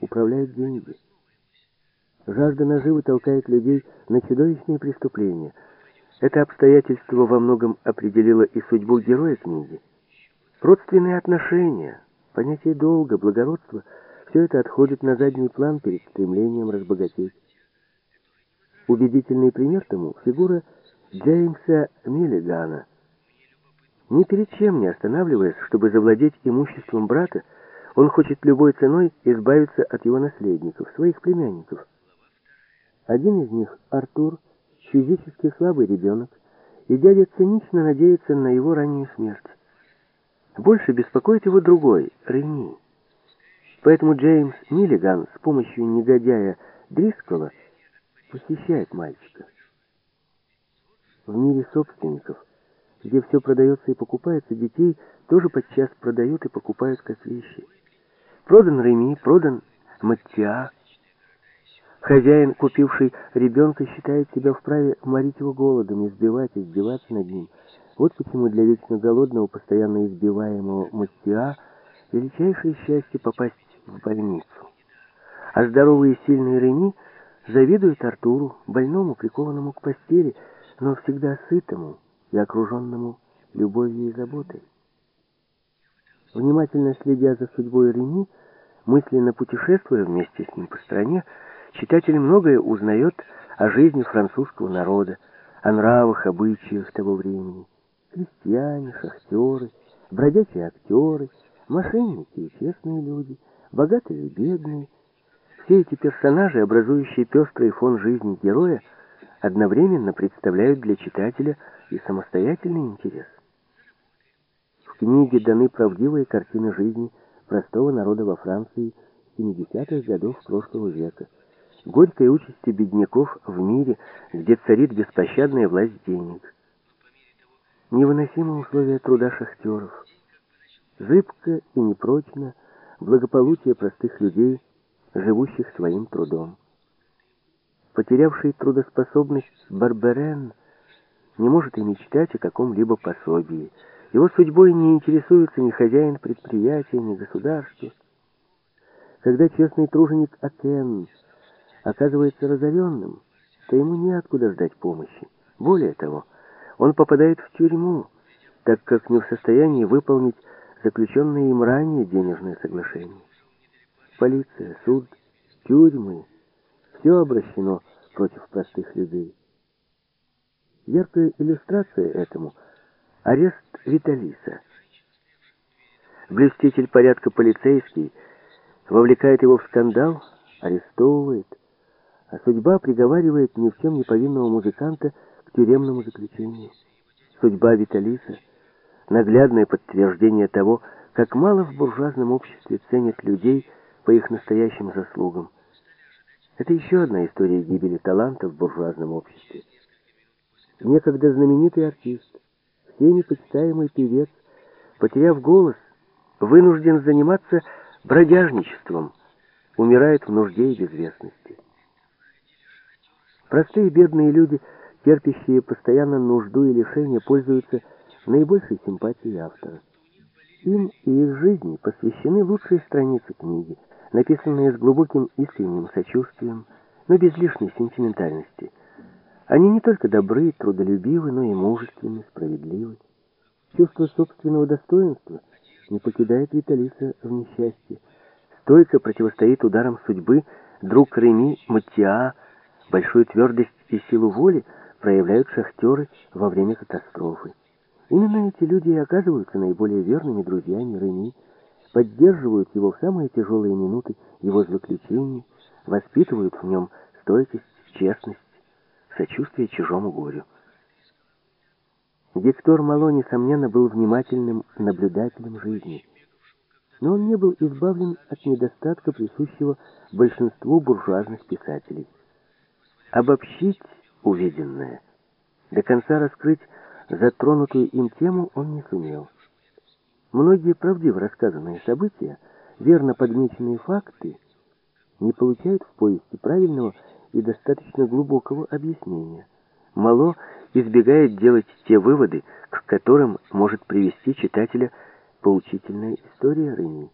управляют деньги. Жажда наживы толкает людей на чудовищные преступления. Это обстоятельство во многом определило и судьбу героя книги. Родственные отношения, понятие долга, благородства — все это отходит на задний план перед стремлением разбогатеть. Убедительный пример тому — фигура Джеймса Миллигана. Ни перед чем не останавливаясь, чтобы завладеть имуществом брата, он хочет любой ценой избавиться от его наследников, своих племянников. Один из них, Артур, физически слабый ребенок, и дядя цинично надеется на его раннюю смерть. Больше беспокоит его другой, Рени. Поэтому Джеймс Миллиган с помощью негодяя Дрискола посещает мальчика. В мире собственников, где все продается и покупается, детей тоже подчас продают и покупают как вещи. Продан Реми, продан Маттиа. Хозяин, купивший ребенка, считает себя вправе морить его голодом, избивать, издеваться над ним. Вот почему для вечно голодного, постоянно избиваемого Маттиа величайшее счастье попасть в больницу. А здоровый и сильный Рени завидует Артуру, больному, прикованному к постели, но всегда сытому и окруженному любовью и заботой. Внимательно следя за судьбой Рени, мысленно путешествуя вместе с ним по стране, читатель многое узнает о жизни французского народа, о нравах, обычаях того времени. Крестьяне, шахтеры, бродячие актеры, мошенники и честные люди, богатые и бедные. Все эти персонажи, образующие пестрый фон жизни героя, одновременно представляют для читателя и самостоятельный интерес. В книге даны правдивые картины жизни простого народа во Франции 70-х годов прошлого века, горькой участи бедняков в мире, где царит беспощадная власть денег. Невыносимые условия труда шахтеров. Зыбко и непрочно благополучие простых людей, живущих своим трудом. Потерявший трудоспособность Барберен не может и мечтать о каком-либо пособии. Его судьбой не интересуется ни хозяин предприятия, ни государство. Когда честный труженик Акен оказывается разоренным, то ему неоткуда ждать помощи. Более того, он попадает в тюрьму, так как не в состоянии выполнить заключенные им ранее денежные соглашения. Полиция, суд, тюрьмы — все обращено против простых людей. Яркая иллюстрация этому — арест Виталиса. Блюститель порядка полицейский вовлекает его в скандал, арестовывает, а судьба приговаривает ни в чем не повинного музыканта к тюремному заключению. Судьба Виталиса — наглядное подтверждение того, как мало в буржуазном обществе ценят людей по их настоящим заслугам. Это еще одна история гибели таланта в буржуазном обществе. Некогда знаменитый артист, всеми почитаемый певец, потеряв голос, вынужден заниматься бродяжничеством, умирает в нужде и безвестности. Простые бедные люди, терпящие постоянно нужду и лишения, пользуются наибольшей симпатией автора. Им и их жизни посвящены лучшие страницы книги, написанные с глубоким искренним сочувствием, но без лишней сентиментальности. Они не только добры, трудолюбивы, но и мужественны, справедливы. Чувство собственного достоинства не покидает Виталиса в несчастье. Стойко противостоит ударам судьбы друг Реми Маттиа, большую твердость и силу воли проявляют шахтеры во время катастрофы. Именно эти люди и оказываются наиболее верными друзьями Реми, поддерживают его в самые тяжелые минуты его заключений, воспитывают в нем стойкость, честность, сочувствие чужому горю. Гектор Мало, несомненно, был внимательным наблюдателем жизни, но он не был избавлен от недостатка, присущего большинству буржуазных писателей. Обобщить увиденное, до конца раскрыть затронутую им тему он не сумел. Многие правдиво рассказанные события, верно подмеченные факты, не получают в повести правильного и достаточно глубокого объяснения. Мало избегает делать те выводы, к которым может привести читателя поучительная история Рыни.